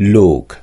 Look.